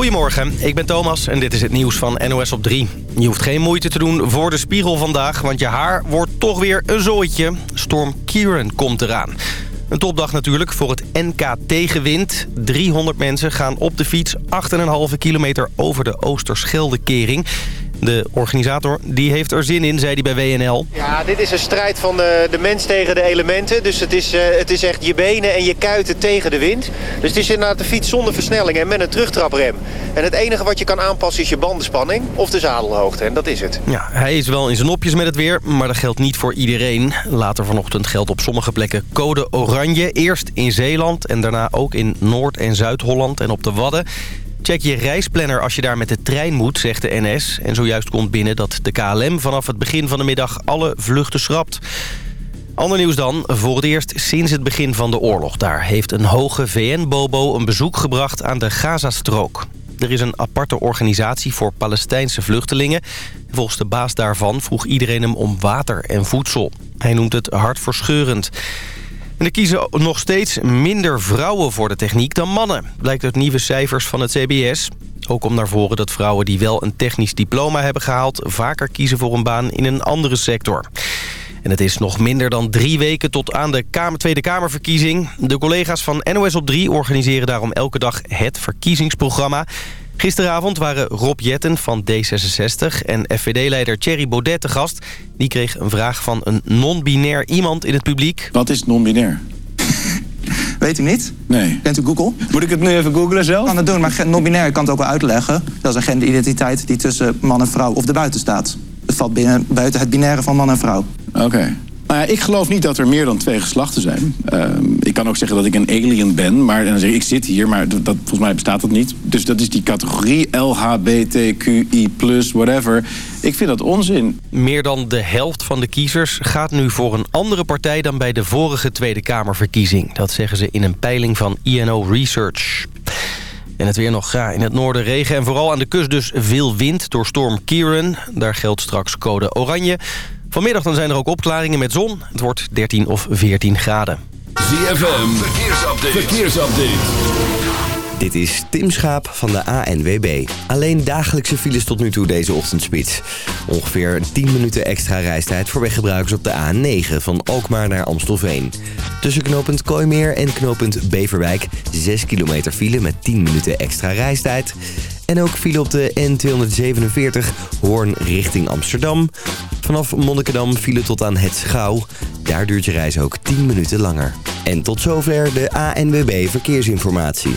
Goedemorgen, ik ben Thomas en dit is het nieuws van NOS op 3. Je hoeft geen moeite te doen voor de spiegel vandaag, want je haar wordt toch weer een zooitje. Storm Kieran komt eraan. Een topdag natuurlijk voor het NK Tegenwind. 300 mensen gaan op de fiets 8,5 kilometer over de Oosterschelde-kering. De organisator die heeft er zin in, zei hij bij WNL. Ja, dit is een strijd van de, de mens tegen de elementen. Dus het is, uh, het is echt je benen en je kuiten tegen de wind. Dus het is inderdaad de fiets zonder versnelling en met een terugtraprem. En het enige wat je kan aanpassen is je bandenspanning of de zadelhoogte. En dat is het. Ja, hij is wel in zijn nopjes met het weer, maar dat geldt niet voor iedereen. Later vanochtend geldt op sommige plekken code oranje. Eerst in Zeeland en daarna ook in Noord- en Zuid-Holland en op de Wadden. Check je reisplanner als je daar met de trein moet, zegt de NS. En zojuist komt binnen dat de KLM vanaf het begin van de middag alle vluchten schrapt. Ander nieuws dan. Voor het eerst sinds het begin van de oorlog daar... heeft een hoge VN-bobo een bezoek gebracht aan de Gazastrook. Er is een aparte organisatie voor Palestijnse vluchtelingen. Volgens de baas daarvan vroeg iedereen hem om water en voedsel. Hij noemt het hartverscheurend. En er kiezen nog steeds minder vrouwen voor de techniek dan mannen. Blijkt uit nieuwe cijfers van het CBS. Ook komt naar voren dat vrouwen die wel een technisch diploma hebben gehaald... vaker kiezen voor een baan in een andere sector. En het is nog minder dan drie weken tot aan de Kamer, Tweede Kamerverkiezing. De collega's van NOS op 3 organiseren daarom elke dag het verkiezingsprogramma. Gisteravond waren Rob Jetten van D66 en FVD-leider Thierry Baudet te gast. Die kreeg een vraag van een non-binair iemand in het publiek. Wat is non-binair? Weet u niet? Nee. Kent u Google? Moet ik het nu even googlen zelf? Ik kan het doen, maar non-binair kan het ook wel uitleggen. Dat is een genderidentiteit die tussen man en vrouw of erbuiten staat. Het valt binnen, buiten het binaire van man en vrouw. Oké. Okay. Nou ja, ik geloof niet dat er meer dan twee geslachten zijn. Uh, ik kan ook zeggen dat ik een alien ben, maar dan zeg ik, zit hier, maar dat, volgens mij bestaat dat niet. Dus dat is die categorie LHBTQI+, whatever. Ik vind dat onzin. Meer dan de helft van de kiezers gaat nu voor een andere partij dan bij de vorige Tweede Kamerverkiezing. Dat zeggen ze in een peiling van INO Research. En het weer nog ja, in het noorden regen en vooral aan de kust dus veel wind door storm Kieran. Daar geldt straks code oranje. Vanmiddag dan zijn er ook opklaringen met zon. Het wordt 13 of 14 graden. ZFM, verkeersupdate. verkeersupdate. Dit is Tim Schaap van de ANWB. Alleen dagelijkse files tot nu toe deze ochtendspits. Ongeveer 10 minuten extra reistijd voor weggebruikers op de A9 van Alkmaar naar Amstelveen. Tussen knooppunt Kooimeer en knooppunt Beverwijk 6 kilometer file met 10 minuten extra reistijd. En ook file op de N247 Hoorn richting Amsterdam. Vanaf Monnikendam file tot aan Het Schouw. Daar duurt je reis ook 10 minuten langer. En tot zover de ANWB Verkeersinformatie.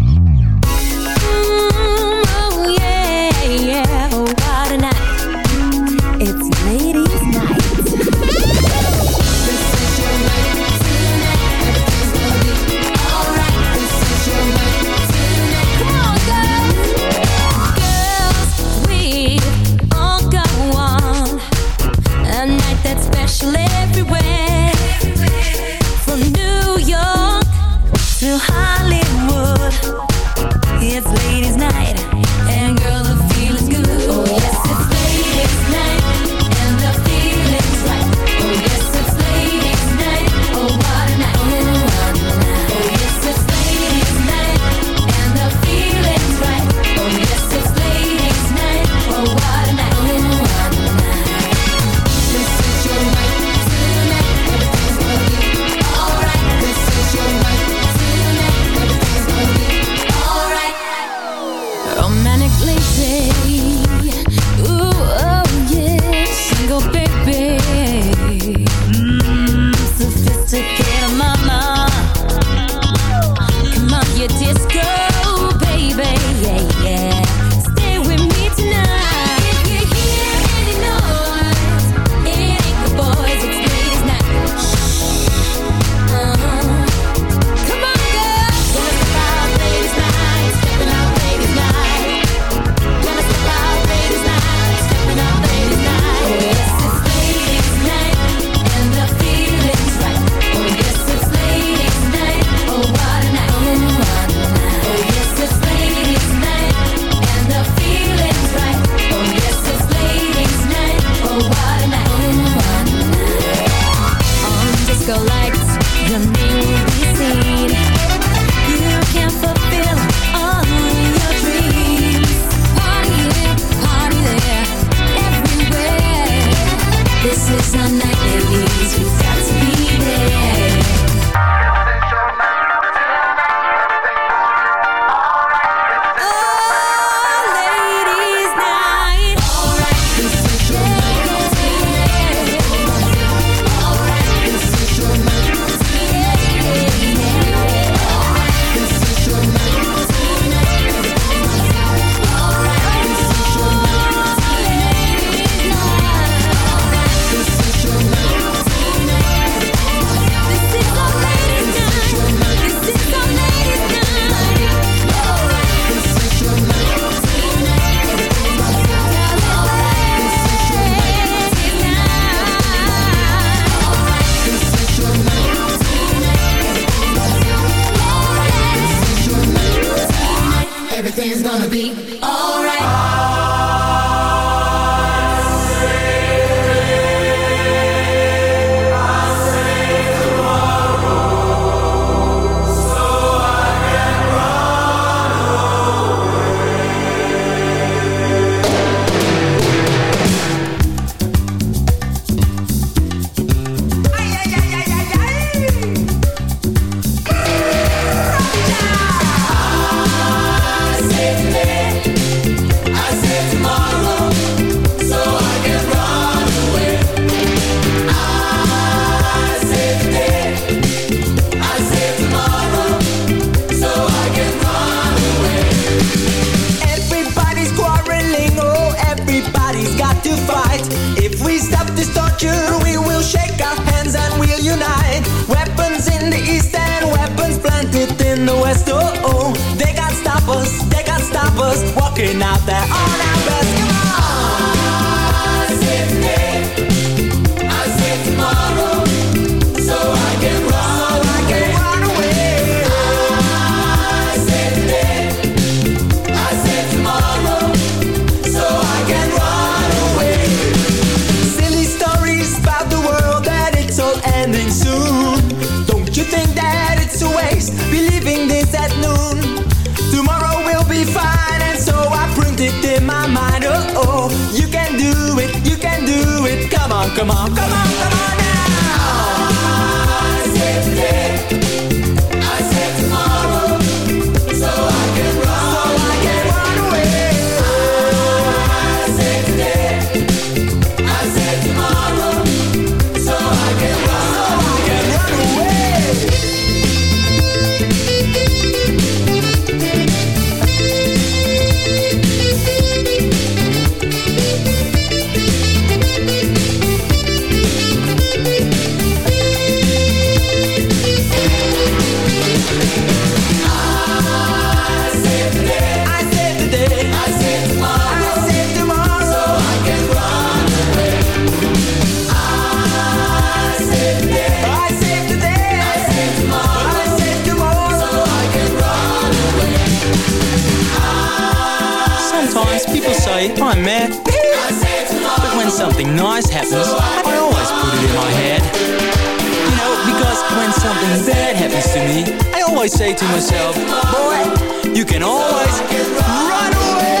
I always say to myself Boy, you can always run away.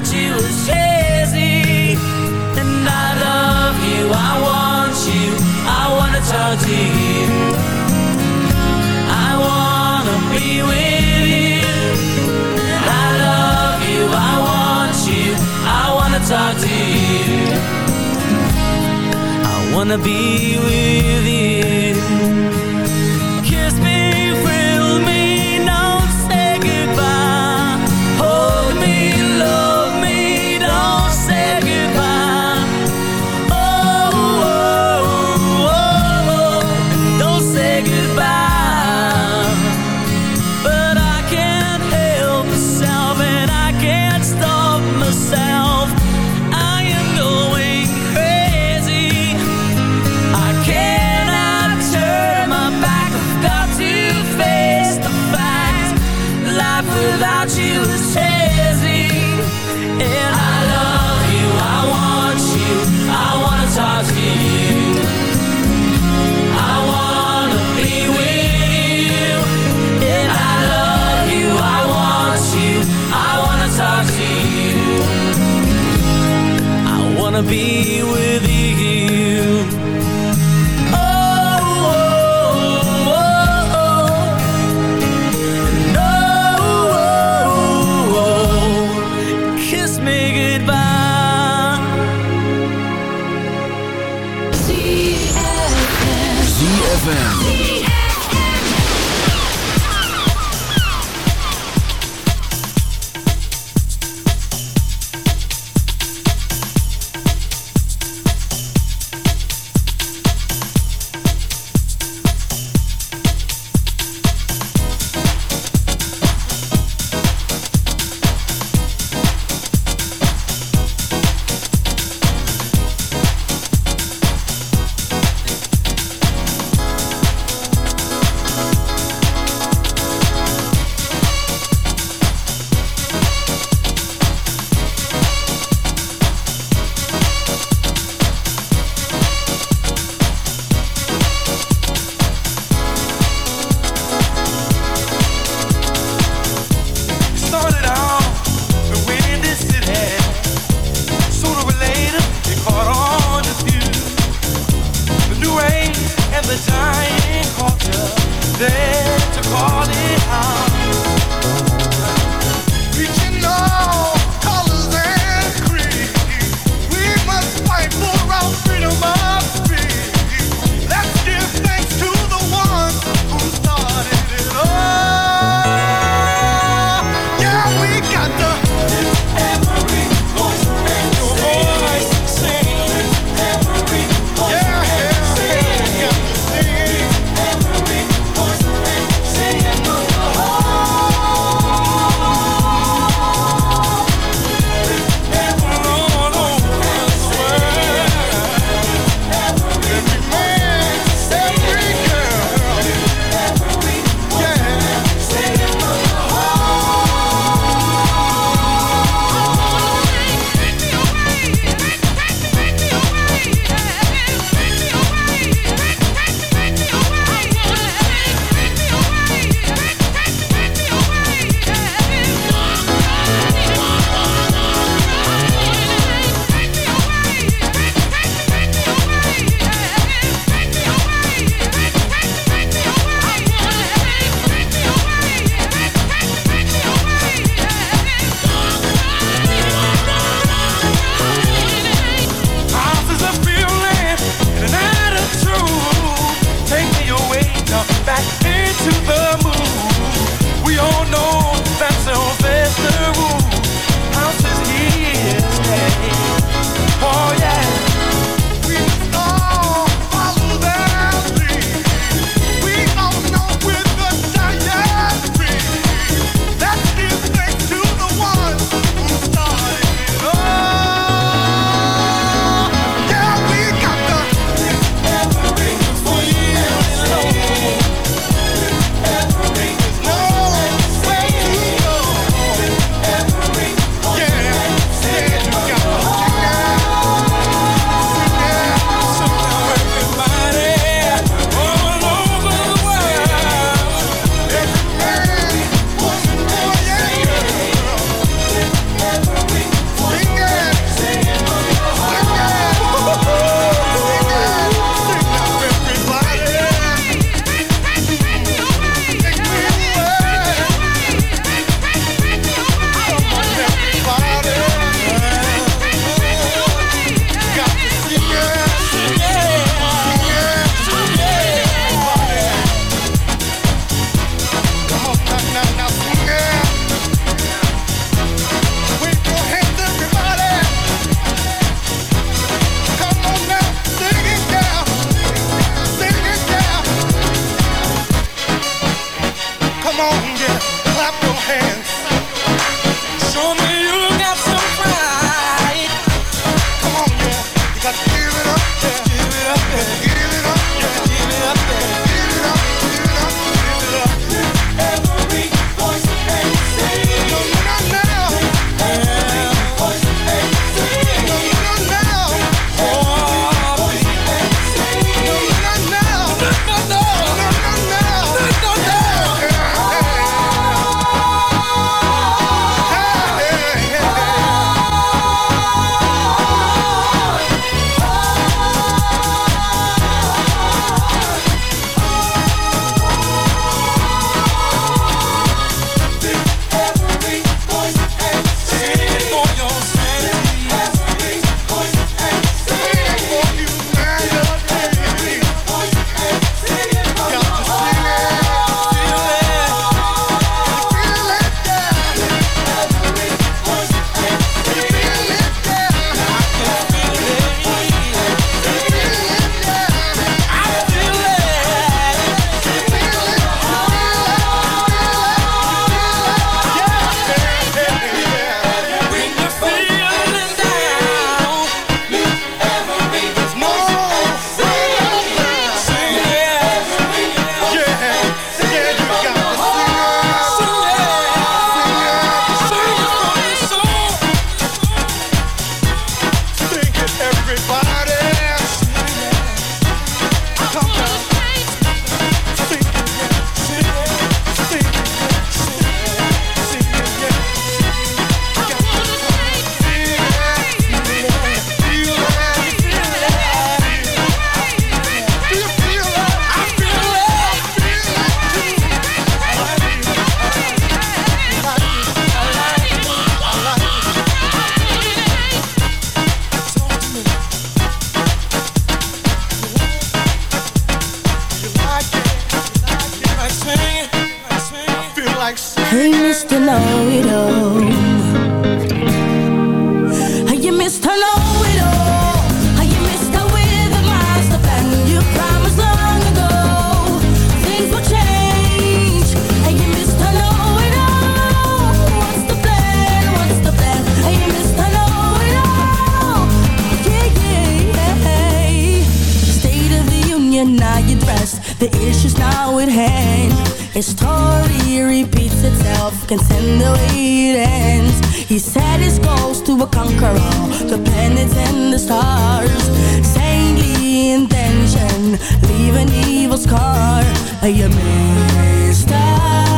about you is crazy. And I love you, I want you, I wanna talk to you. I wanna be with you. And I love you, I want you, I wanna talk to you. I wanna be with you is now at hand. His story repeats itself Can't send the way it ends. He set his goals to conquer all The planets and the stars. Saintly intention Leave an evil scar. A master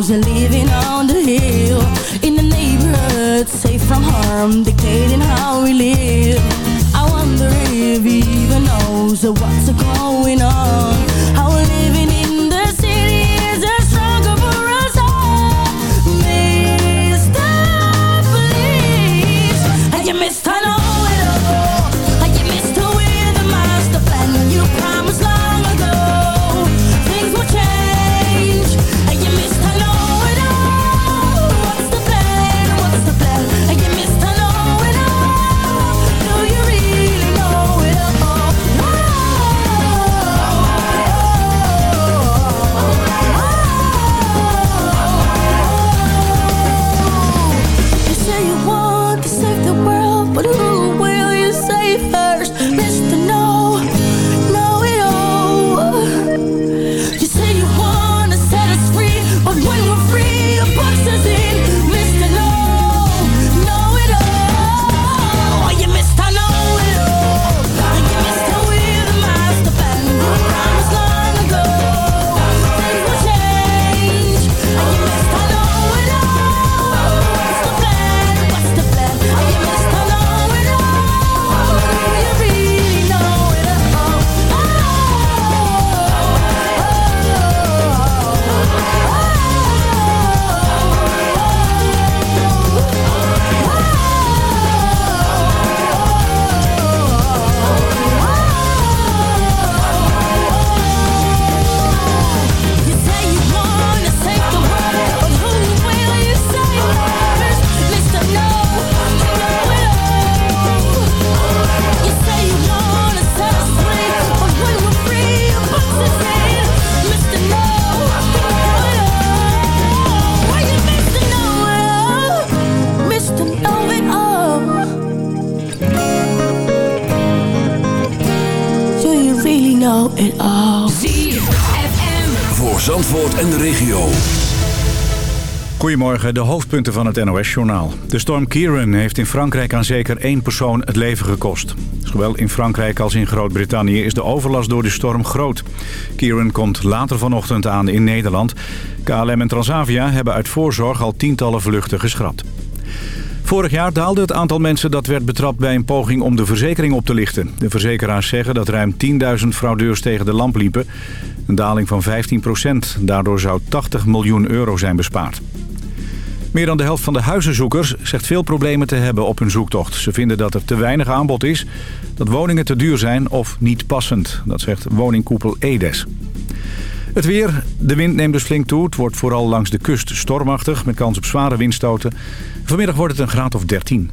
Those are living on the hill. In the neighborhood, safe from harm Dictating how we live. I wonder if he even knows What's going De hoofdpunten van het NOS-journaal. De storm Kieran heeft in Frankrijk aan zeker één persoon het leven gekost. Zowel in Frankrijk als in Groot-Brittannië is de overlast door de storm groot. Kieran komt later vanochtend aan in Nederland. KLM en Transavia hebben uit voorzorg al tientallen vluchten geschrapt. Vorig jaar daalde het aantal mensen dat werd betrapt bij een poging om de verzekering op te lichten. De verzekeraars zeggen dat ruim 10.000 fraudeurs tegen de lamp liepen. Een daling van 15% Daardoor zou 80 miljoen euro zijn bespaard. Meer dan de helft van de huizenzoekers zegt veel problemen te hebben op hun zoektocht. Ze vinden dat er te weinig aanbod is, dat woningen te duur zijn of niet passend. Dat zegt woningkoepel Edes. Het weer. De wind neemt dus flink toe. Het wordt vooral langs de kust stormachtig met kans op zware windstoten. Vanmiddag wordt het een graad of 13.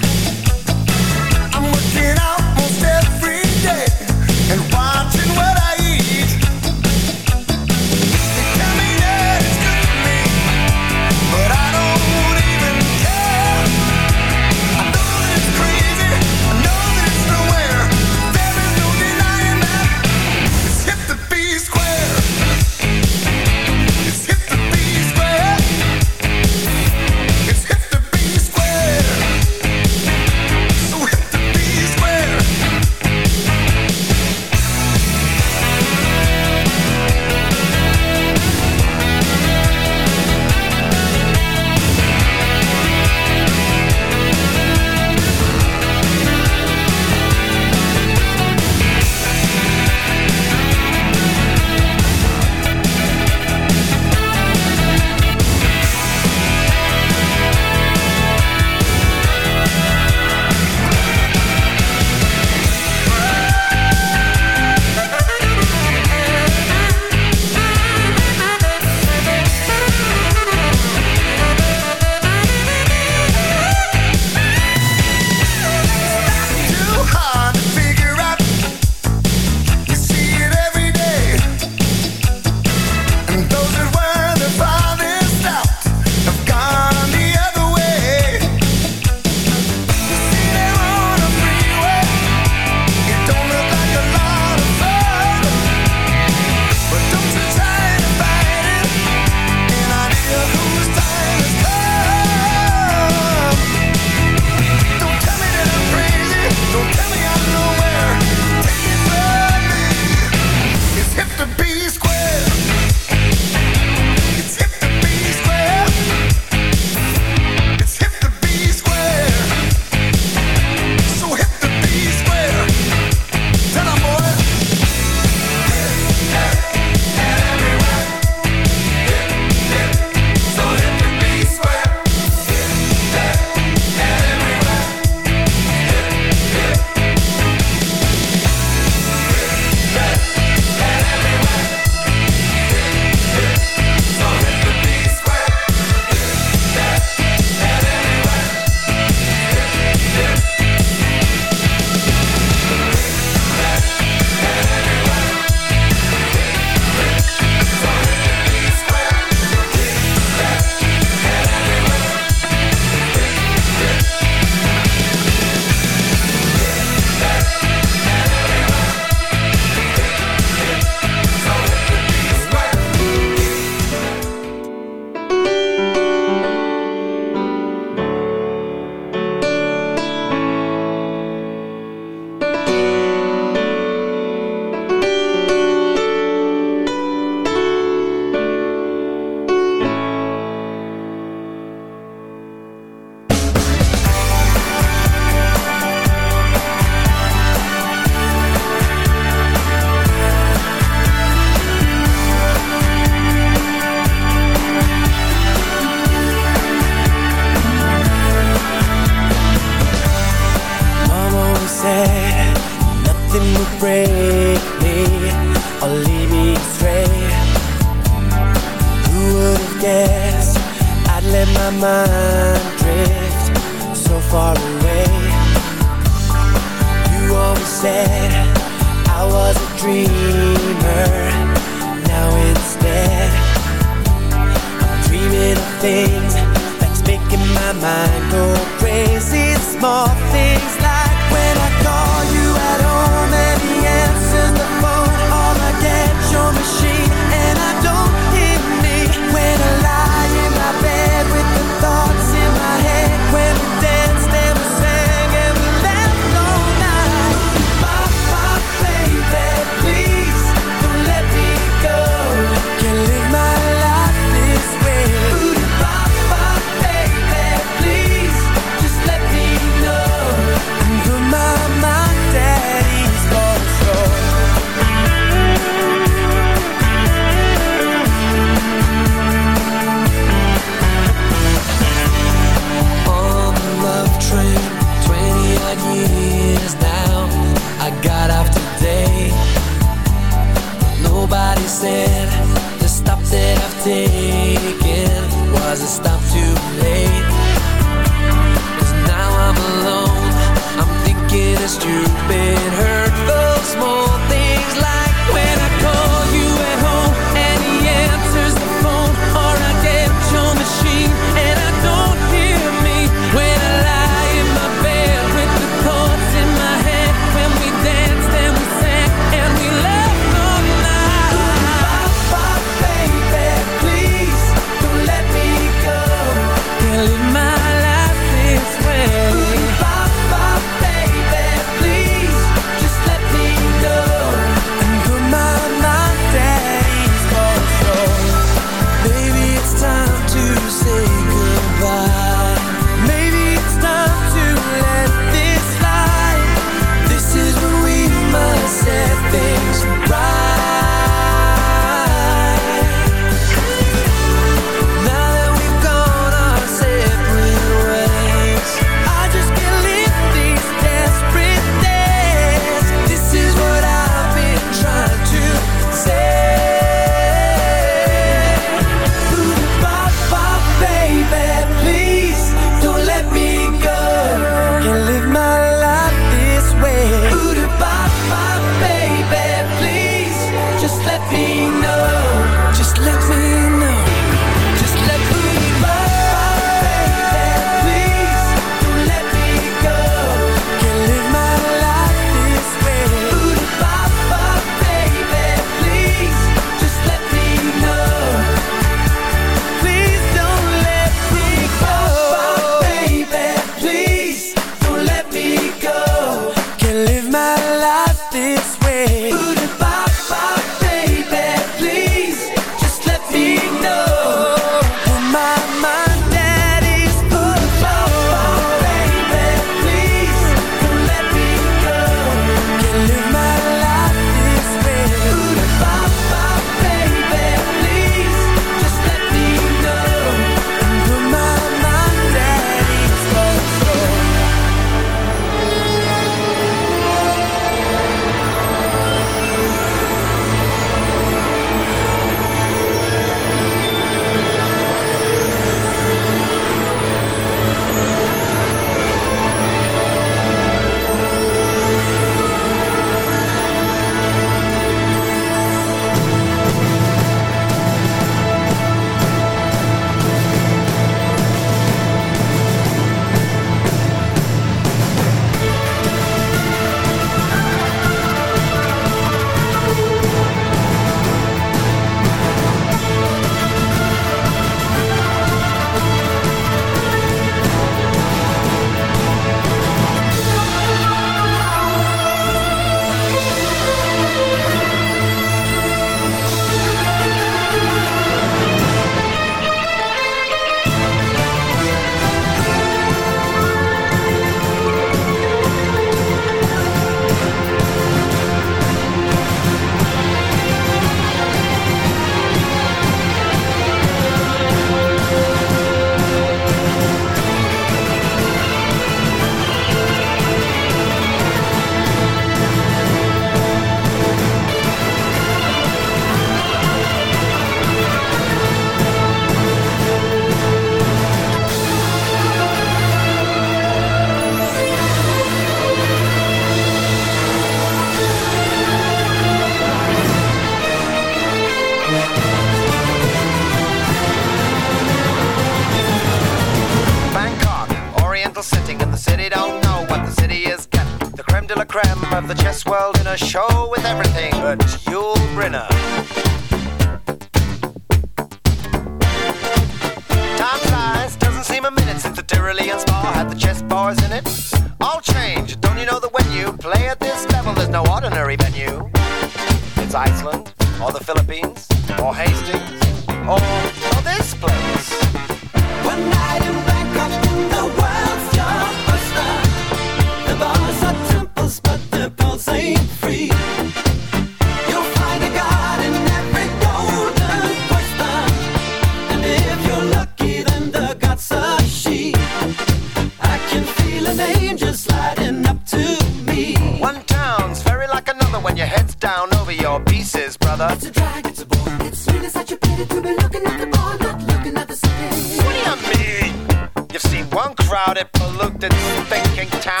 town.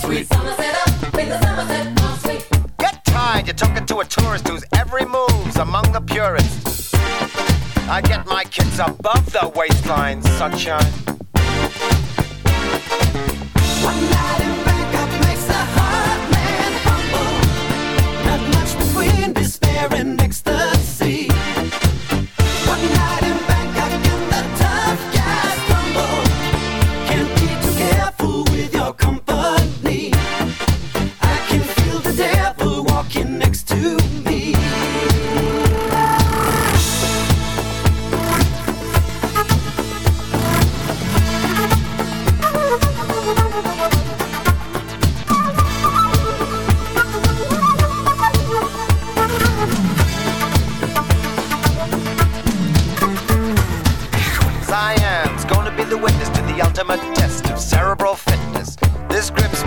Sweet. Get tired, you're talking to a tourist whose every move's among the purists. I get my kids above the waistline, sunshine. One night in Bangkok makes man humble. Not much between despair and ecstasy.